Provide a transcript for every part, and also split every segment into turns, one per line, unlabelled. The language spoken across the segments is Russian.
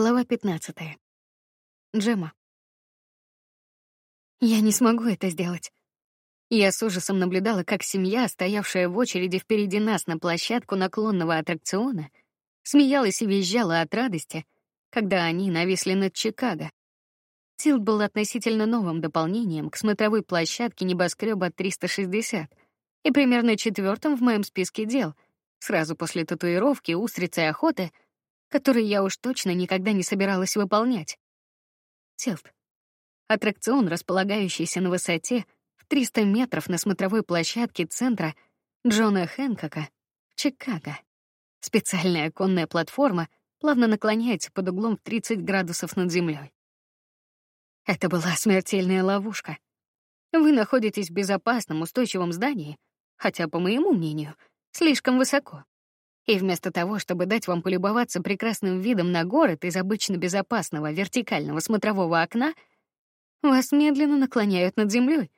Глава 15. Джема. Я не смогу это сделать. Я с ужасом наблюдала, как семья, стоявшая в очереди впереди нас на площадку наклонного аттракциона, смеялась и визжала от радости, когда они нависли над Чикаго. Тилд был относительно новым дополнением к смотровой площадке небоскреба 360 и примерно четвертым в моем списке дел, сразу после татуировки, устрицы и охоты — который я уж точно никогда не собиралась выполнять. Тилт. Аттракцион, располагающийся на высоте в 300 метров на смотровой площадке центра Джона Хэнкока в Чикаго. Специальная конная платформа плавно наклоняется под углом в 30 градусов над землей. Это была смертельная ловушка. Вы находитесь в безопасном, устойчивом здании, хотя, по моему мнению, слишком высоко. И вместо того, чтобы дать вам полюбоваться прекрасным видом на город из обычно безопасного вертикального смотрового окна, вас медленно наклоняют над землей,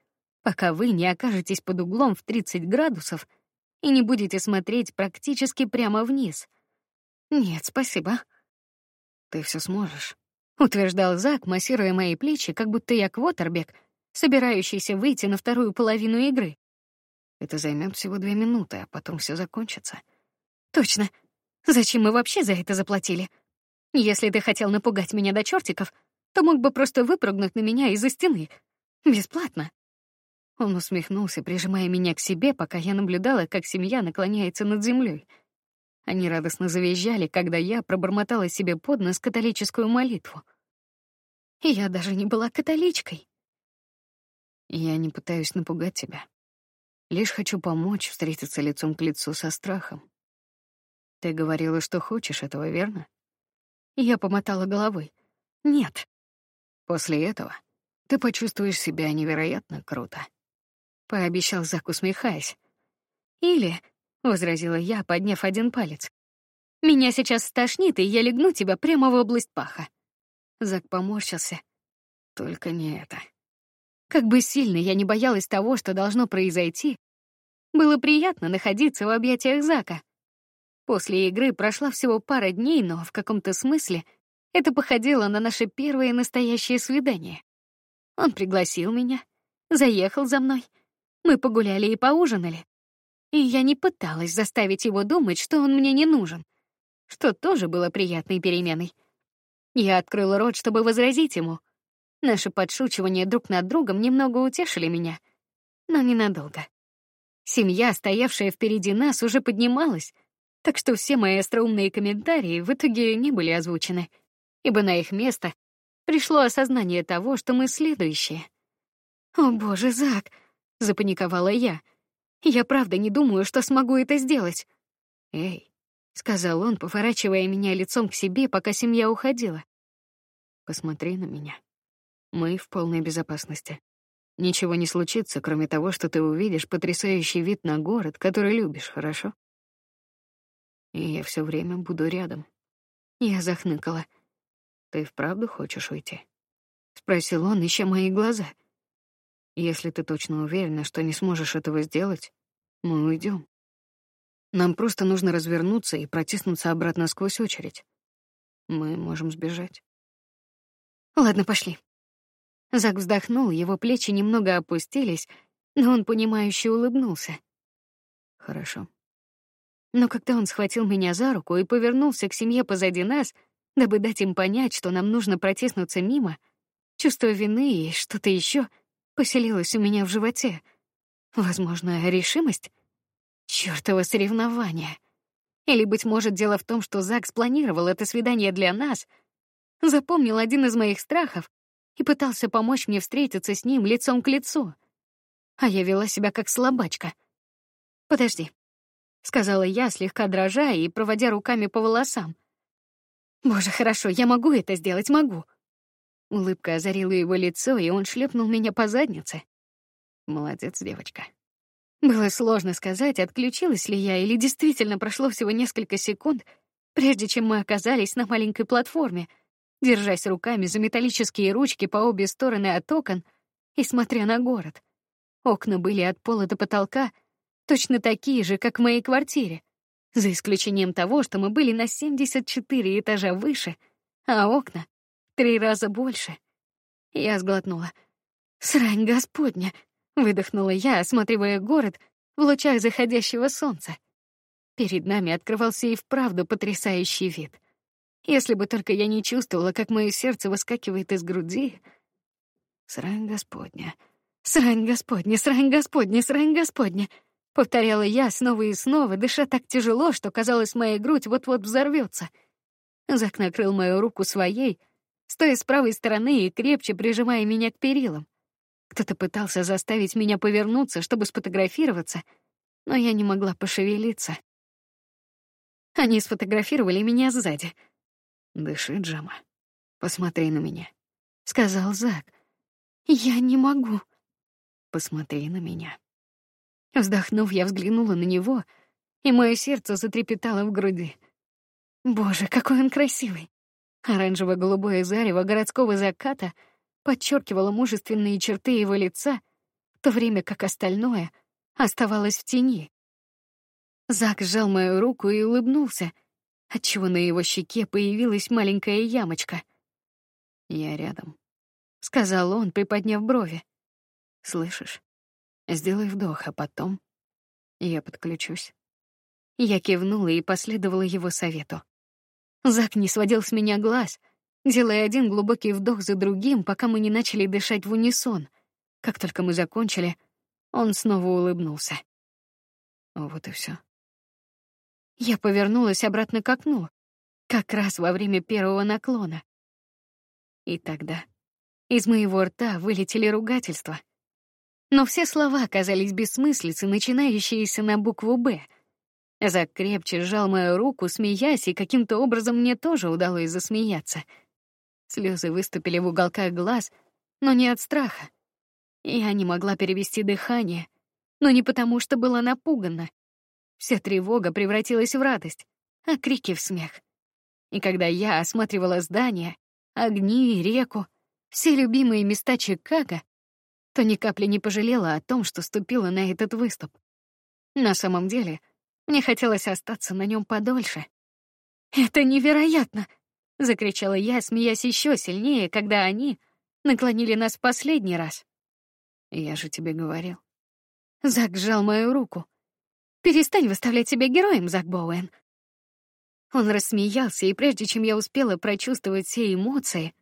пока вы не окажетесь под углом в 30 градусов и не будете смотреть практически прямо вниз. Нет, спасибо.
Ты все сможешь,
утверждал Зак, массируя мои плечи, как будто я квотербек, собирающийся выйти на вторую половину игры.
Это займет всего две минуты, а потом все закончится.
Точно. Зачем мы вообще за это заплатили? Если ты хотел напугать меня до чертиков, то мог бы просто выпрыгнуть на меня из-за стены. Бесплатно. Он усмехнулся, прижимая меня к себе, пока я наблюдала, как семья наклоняется над землей. Они радостно завизжали, когда я пробормотала себе под нос католическую молитву. Я даже не была католичкой.
Я не пытаюсь напугать тебя. Лишь хочу помочь встретиться лицом к лицу со страхом. Ты говорила, что хочешь этого, верно?
Я помотала головой. Нет.
После этого ты почувствуешь себя невероятно круто.
Пообещал Зак, усмехаясь. Или, возразила я, подняв один палец. Меня сейчас стошнит, и я легну тебя прямо в область паха. Зак поморщился.
Только не это.
Как бы сильно я не боялась того, что должно произойти, было приятно находиться в объятиях Зака. После игры прошла всего пара дней, но в каком-то смысле это походило на наше первое настоящее свидание. Он пригласил меня, заехал за мной. Мы погуляли и поужинали. И я не пыталась заставить его думать, что он мне не нужен, что тоже было приятной переменой. Я открыла рот, чтобы возразить ему. Наши подшучивания друг над другом немного утешили меня, но ненадолго. Семья, стоявшая впереди нас, уже поднималась, так что все мои остроумные комментарии в итоге не были озвучены, ибо на их место пришло осознание того, что мы следующие. «О боже, Зак!» — запаниковала я. «Я правда не думаю, что смогу это сделать».
«Эй», —
сказал он, поворачивая меня лицом к себе, пока семья уходила.
«Посмотри на меня. Мы в полной безопасности. Ничего не случится, кроме того, что ты увидишь потрясающий вид на город, который любишь, хорошо?» И я все время буду рядом.
Я захныкала.
Ты вправду хочешь уйти? спросил он, ища мои глаза. Если ты точно уверена, что не сможешь этого сделать, мы уйдем. Нам просто нужно развернуться и протиснуться обратно сквозь очередь. Мы можем сбежать.
Ладно, пошли. Зак вздохнул, его плечи немного опустились, но он понимающе улыбнулся.
Хорошо.
Но когда он схватил меня за руку и повернулся к семье позади нас, дабы дать им понять, что нам нужно протиснуться мимо, чувство вины и что-то еще поселилось у меня в животе. Возможно, решимость? Чёртово соревнование. Или, быть может, дело в том, что Зак спланировал это свидание для нас, запомнил один из моих страхов и пытался помочь мне встретиться с ним лицом к лицу. А я вела себя как слабачка. Подожди, сказала я, слегка дрожа и проводя руками по волосам. Боже, хорошо, я могу это сделать, могу. Улыбка озарила его лицо, и он шлепнул меня по заднице.
Молодец, девочка.
Было сложно сказать, отключилась ли я или действительно прошло всего несколько секунд, прежде чем мы оказались на маленькой платформе, держась руками за металлические ручки по обе стороны от окон и смотря на город. Окна были от пола до потолка, точно такие же, как в моей квартире, за исключением того, что мы были на 74 этажа выше, а окна — три раза больше. Я сглотнула. «Срань господня!» — выдохнула я, осматривая город в лучах заходящего солнца. Перед нами открывался и вправду потрясающий вид. Если бы только я не чувствовала, как мое сердце выскакивает из груди.
Срань Господня.
Срань Господня, срань Господня, срань Господня. Повторяла я снова и снова, дыша так тяжело, что казалось, моя грудь вот-вот взорвется. Зак накрыл мою руку своей, стоя с правой стороны и крепче прижимая меня к перилам. Кто-то пытался заставить меня повернуться, чтобы сфотографироваться, но я не могла пошевелиться. Они сфотографировали меня сзади.
«Дыши, Джама. Посмотри на меня», —
сказал Зак. «Я не могу».
«Посмотри на меня».
Вздохнув, я взглянула на него, и мое сердце затрепетало в груди. Боже, какой он красивый! Оранжево-голубое зарево городского заката подчеркивало мужественные черты его лица, в то время как остальное оставалось в тени. Зак сжал мою руку и улыбнулся, отчего на его щеке появилась маленькая ямочка.
«Я рядом», —
сказал он, приподняв брови.
«Слышишь? Сделай вдох, а потом я подключусь».
Я кивнула и последовала его совету. Зак не сводил с меня глаз, делая один глубокий вдох за другим, пока мы не начали дышать в унисон. Как только мы закончили, он снова улыбнулся.
Вот и все.
Я повернулась обратно к окну, как раз во время первого наклона. И тогда из моего рта вылетели ругательства. Но все слова оказались бессмыслицей, начинающиеся на букву «Б». Зак крепче сжал мою руку, смеясь, и каким-то образом мне тоже удалось засмеяться. Слезы выступили в уголках глаз, но не от страха. Я не могла перевести дыхание, но не потому, что была напугана. Вся тревога превратилась в радость, а крики — в смех. И когда я осматривала здания, огни и реку, все любимые места Чикаго, то ни капли не пожалела о том, что ступила на этот выступ. На самом деле, мне хотелось остаться на нем подольше. «Это невероятно!» — закричала я, смеясь еще сильнее, когда они наклонили нас в последний раз.
«Я же тебе говорил».
Зак сжал мою руку. Перестань выставлять себя героем, Зак Боуэн. Он рассмеялся, и прежде чем я успела прочувствовать все эмоции,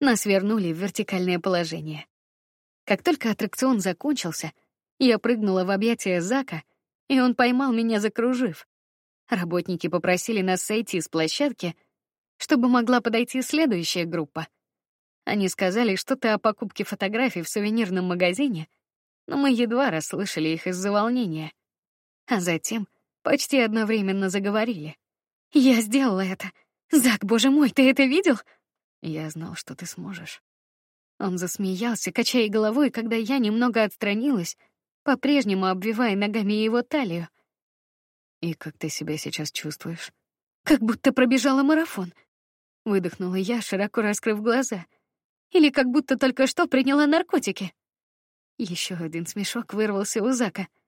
нас вернули в вертикальное положение. Как только аттракцион закончился, я прыгнула в объятия Зака, и он поймал меня, закружив. Работники попросили нас сойти с площадки, чтобы могла подойти следующая группа. Они сказали что-то о покупке фотографий в сувенирном магазине, но мы едва расслышали их из-за волнения а затем почти одновременно заговорили. «Я сделала это! Зак, боже мой, ты это видел?»
«Я знал, что ты сможешь».
Он засмеялся, качая головой, когда я немного отстранилась, по-прежнему обвивая ногами его талию.
«И как ты себя сейчас чувствуешь?»
«Как будто пробежала марафон», — выдохнула я, широко раскрыв глаза. «Или как будто только что приняла наркотики». Еще один смешок вырвался у Зака —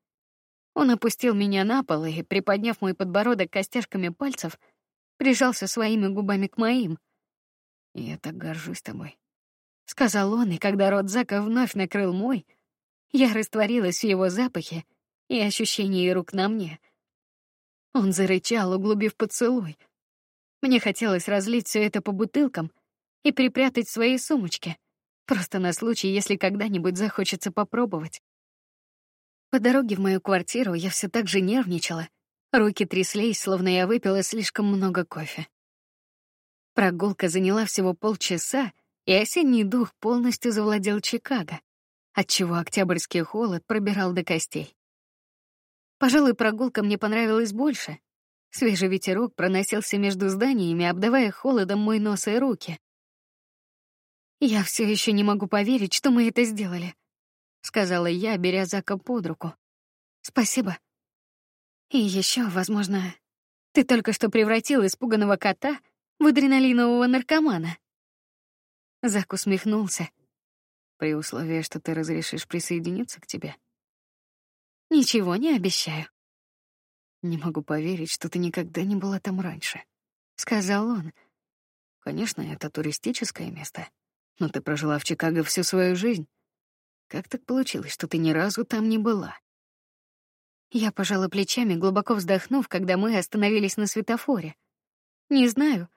он опустил меня на пол и, приподняв мой подбородок костяшками пальцев, прижался своими губами к моим.
«Я так горжусь тобой», —
сказал он, и когда рот Зака вновь накрыл мой, я растворилась в его запахе и ощущении рук на мне. Он зарычал, углубив поцелуй. Мне хотелось разлить все это по бутылкам и припрятать в своей сумочке, просто на случай, если когда-нибудь захочется попробовать. По дороге в мою квартиру я все так же нервничала. Руки тряслись, словно я выпила слишком много кофе. Прогулка заняла всего полчаса, и осенний дух полностью завладел Чикаго, отчего октябрьский холод пробирал до костей. Пожалуй, прогулка мне понравилась больше. Свежий ветерок проносился между зданиями, обдавая холодом мой нос и руки. Я все еще не могу поверить, что мы это сделали сказала я, беря Зака под руку. Спасибо. И еще, возможно, ты только что превратил испуганного кота в адреналинового наркомана. Зак усмехнулся.
При условии, что ты разрешишь присоединиться к тебе.
Ничего не обещаю.
Не могу поверить, что ты никогда не была там раньше,
сказал он.
Конечно, это туристическое место, но ты прожила в Чикаго всю свою жизнь. Как так получилось, что ты ни разу там не была?
Я пожала плечами, глубоко вздохнув, когда мы остановились на светофоре. Не знаю,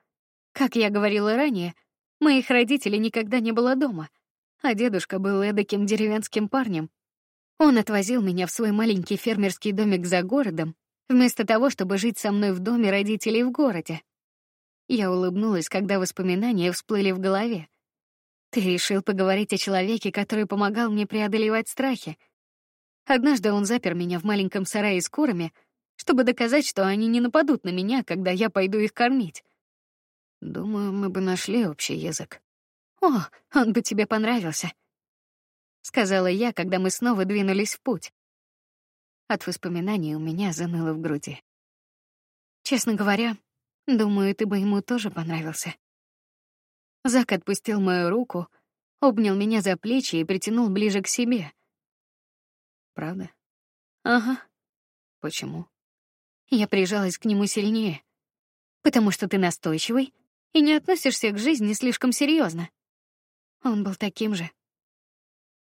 как я говорила ранее, моих родителей никогда не было дома, а дедушка был эдаким деревенским парнем. Он отвозил меня в свой маленький фермерский домик за городом, вместо того, чтобы жить со мной в доме родителей в городе. Я улыбнулась, когда воспоминания всплыли в голове. Ты решил поговорить о человеке, который помогал мне преодолевать страхи. Однажды он запер меня в маленьком сарае с курами, чтобы доказать, что они не нападут на меня, когда я пойду их кормить.
Думаю, мы бы нашли общий язык.
О, он бы тебе понравился, сказала я, когда мы снова двинулись в путь. От воспоминаний у меня заныло в груди. Честно говоря, думаю, ты бы ему тоже понравился. Зак отпустил мою руку, обнял меня за плечи и притянул ближе к себе.
Правда?
Ага.
Почему?
Я прижалась к нему сильнее. Потому что ты настойчивый и не относишься к жизни слишком серьезно. Он был таким же.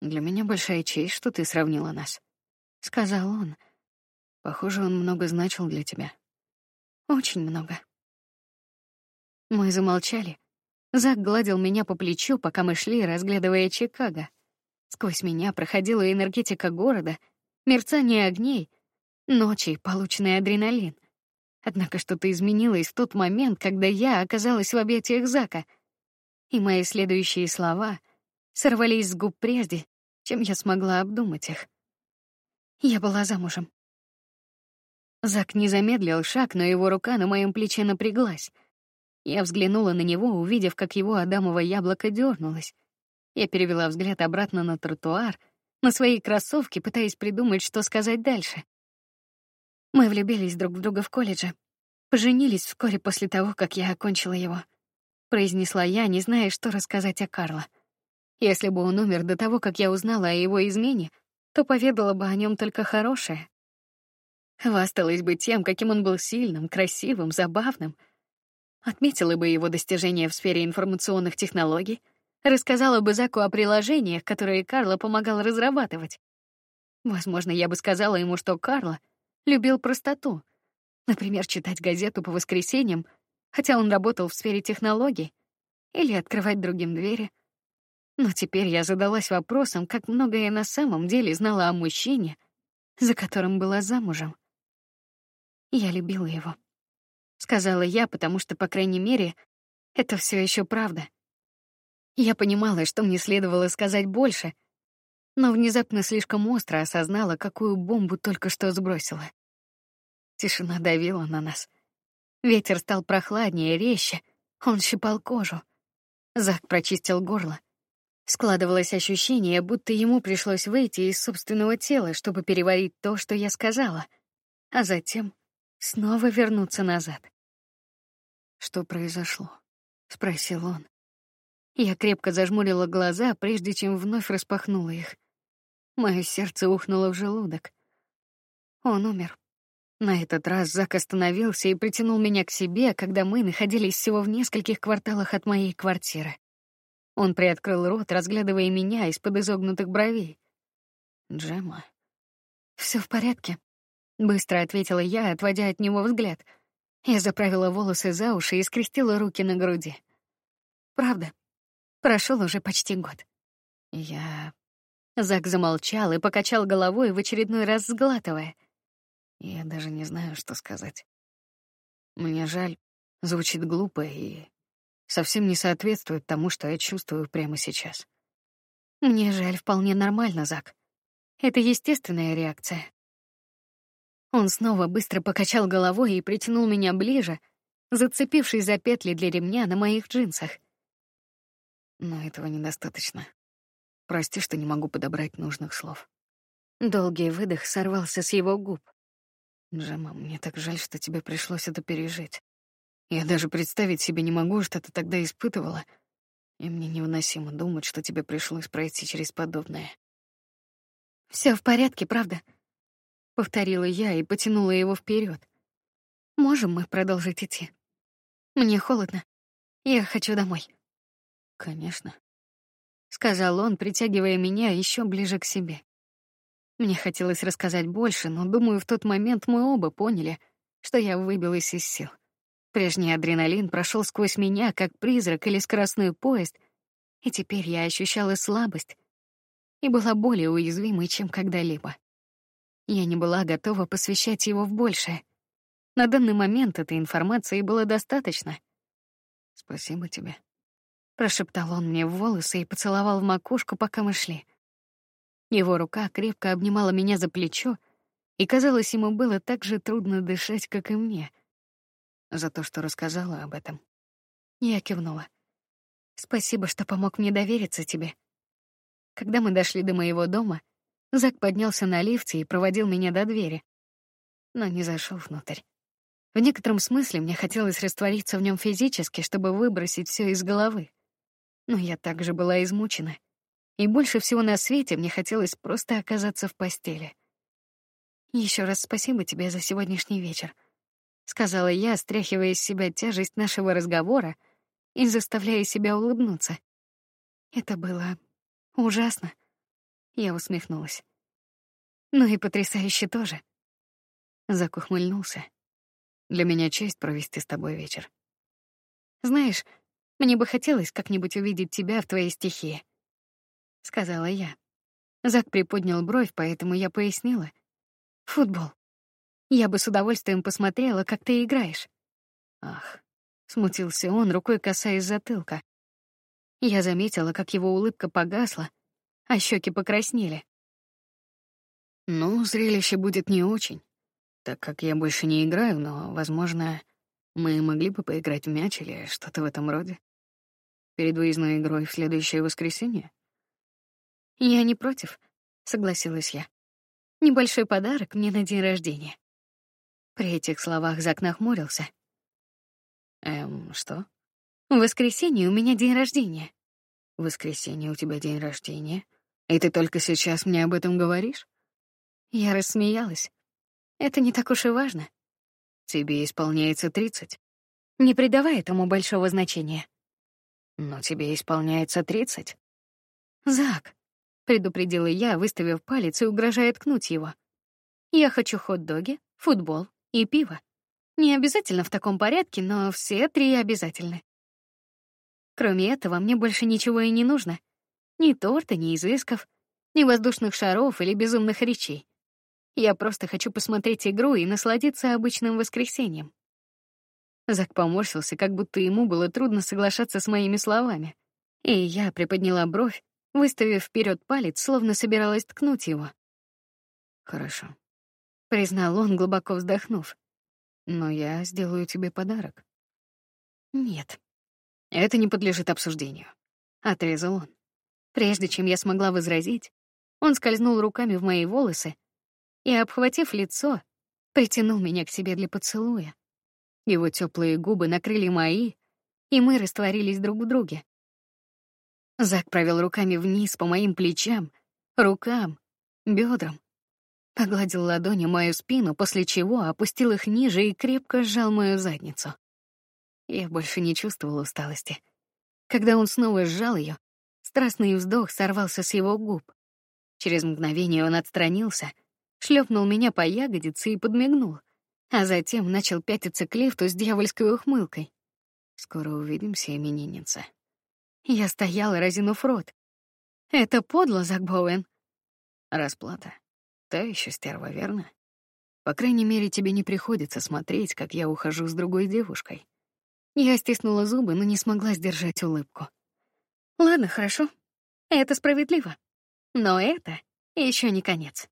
Для меня большая честь, что ты сравнила нас сказал он. Похоже, он много значил для тебя.
Очень много. Мы замолчали. Зак гладил меня по плечу, пока мы шли, разглядывая Чикаго. Сквозь меня проходила энергетика города, мерцание огней, ночи, полученный адреналин. Однако что-то изменилось в тот момент, когда я оказалась в объятиях Зака, и мои следующие слова сорвались с губ прежде, чем я смогла обдумать их. Я была замужем. Зак не замедлил шаг, но его рука на моем плече напряглась. Я взглянула на него, увидев, как его адамово яблоко дернулось. Я перевела взгляд обратно на тротуар, на свои кроссовки, пытаясь придумать, что сказать дальше. Мы влюбились друг в друга в колледже, поженились вскоре после того, как я окончила его. Произнесла я, не зная, что рассказать о Карло. Если бы он умер до того, как я узнала о его измене, то поведала бы о нем только хорошее. Хвасталась бы тем, каким он был сильным, красивым, забавным. Отметила бы его достижения в сфере информационных технологий, рассказала бы Заку о приложениях, которые Карло помогал разрабатывать. Возможно, я бы сказала ему, что Карло любил простоту. Например, читать газету по воскресеньям, хотя он работал в сфере технологий, или открывать другим двери — но теперь я задалась вопросом, как много я на самом деле знала о мужчине, за которым была замужем. Я любила его, сказала я, потому что, по крайней мере, это все еще правда. Я понимала, что мне следовало сказать больше, но внезапно слишком остро осознала, какую бомбу только что сбросила. Тишина давила на нас. Ветер стал прохладнее, резче. Он щипал кожу. Зак прочистил горло. Складывалось ощущение, будто ему пришлось выйти из собственного тела, чтобы переварить то, что я сказала, а затем снова вернуться назад.
Что произошло? спросил он.
Я крепко зажмурила глаза, прежде чем вновь распахнула их. Мое сердце ухнуло в желудок. Он умер. На этот раз Зак остановился и притянул меня к себе, когда мы находились всего в нескольких кварталах от моей квартиры. Он приоткрыл рот, разглядывая меня из-под изогнутых бровей.
Джема.
Все в порядке, быстро ответила я, отводя от него взгляд. Я заправила волосы за уши и скрестила руки на груди. Правда. Прошел уже почти год.
Я
Зак замолчал и покачал головой в очередной раз сглатывая.
Я даже не знаю, что сказать. Мне жаль, звучит глупо и совсем не соответствует тому, что я чувствую прямо сейчас.
Мне жаль, вполне нормально, Зак. Это естественная реакция. Он снова быстро покачал головой и притянул меня ближе, зацепившись за петли для ремня на моих джинсах.
Но этого недостаточно. Прости, что не могу подобрать нужных слов.
Долгий выдох сорвался с его губ.
Джема, мне так жаль, что тебе пришлось это пережить. Я даже представить себе не могу, что ты тогда испытывала, и мне невыносимо думать, что тебе пришлось пройти через подобное.
Все в порядке, правда? Повторила я и потянула его вперед. Можем мы продолжить идти? Мне холодно. Я хочу домой.
Конечно,
сказал он, притягивая меня еще ближе к себе. Мне хотелось рассказать больше, но думаю, в тот момент мы оба поняли, что я выбилась из сил. Прежний адреналин прошел сквозь меня, как призрак или скоростной поезд, и теперь я ощущала слабость и была более уязвимой, чем когда-либо. Я не была готова посвящать его в большее. На данный момент этой информации было достаточно.
Спасибо тебе,
прошептал он мне в волосы и поцеловал в макушку, пока мы шли. Его рука крепко обнимала меня за плечо, и казалось, ему было так же трудно дышать, как и мне. За то, что рассказала об этом. Я кивнула. Спасибо, что помог мне довериться тебе. Когда мы дошли до моего дома, Зак поднялся на лифте и проводил меня до двери, но не зашел внутрь. В некотором смысле мне хотелось раствориться в нем физически, чтобы выбросить все из головы. Но я также была измучена, и больше всего на свете мне хотелось просто оказаться в постели. Еще раз спасибо тебе за сегодняшний вечер, сказала я, стряхивая с себя тяжесть нашего разговора и заставляя себя улыбнуться. Это было ужасно. Я усмехнулась. Ну и потрясающе тоже. Зак ухмыльнулся. Для меня честь провести с тобой вечер. Знаешь, мне бы хотелось как-нибудь увидеть тебя в твоей стихии, сказала я. Зак приподнял бровь, поэтому я пояснила. Футбол. Я бы с удовольствием посмотрела, как ты играешь. Ах, смутился он, рукой касаясь затылка. Я заметила, как его улыбка погасла, а щеки покраснели.
Ну, зрелище будет не очень так как я больше не играю, но, возможно, мы могли бы поиграть в мяч или что-то в этом роде. Перед выездной игрой в следующее воскресенье.
Я не против, согласилась я. Небольшой подарок мне на день рождения. При этих словах Зак нахмурился.
Эм, что?
В воскресенье у меня день рождения.
В воскресенье у тебя день рождения? И ты только сейчас мне об этом говоришь?
Я рассмеялась. Это не так уж и важно.
Тебе исполняется тридцать.
Не придавай этому большого значения.
Но тебе исполняется тридцать.
Зак, предупредила я, выставив палец и угрожая ткнуть его. Я хочу хот-доги, футбол и пиво. Не обязательно в таком порядке, но все три обязательны. Кроме этого, мне больше ничего и не нужно. Ни торта, ни изысков, ни воздушных шаров или безумных речей. Я просто хочу посмотреть игру и насладиться обычным воскресеньем. Зак поморщился, как будто ему было трудно соглашаться с моими словами. И я приподняла бровь, выставив вперед палец, словно собиралась ткнуть его.
Хорошо,
признал он, глубоко вздохнув.
Но я сделаю тебе подарок.
Нет.
Это не подлежит обсуждению,
отрезал он. Прежде чем я смогла возразить, он скользнул руками в мои волосы и, обхватив лицо, притянул меня к себе для поцелуя. Его теплые губы накрыли мои, и мы растворились друг в друге. Зак провел руками вниз по моим плечам, рукам, бедрам, погладил ладонью мою спину, после чего опустил их ниже и крепко сжал мою задницу. Я больше не чувствовала усталости. Когда он снова сжал ее, страстный вздох сорвался с его губ. Через мгновение он отстранился, шлепнул меня по ягодице и подмигнул, а затем начал пятиться к лифту с дьявольской ухмылкой.
Скоро увидимся, именинница.
Я стояла, разинув рот. Это подло, Зак Боуэн.
Расплата. Та еще стерва, верно? По крайней мере, тебе не приходится смотреть, как я ухожу с другой девушкой.
Я стиснула зубы, но не смогла сдержать улыбку. Ладно, хорошо. Это справедливо. Но это еще не конец.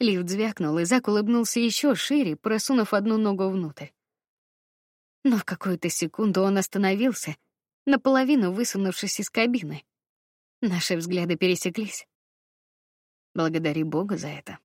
Лифт звякнул, и Зак улыбнулся еще шире, просунув одну ногу внутрь. Но в какую-то секунду он остановился, наполовину высунувшись из кабины. Наши взгляды пересеклись.
Благодари Бога за это.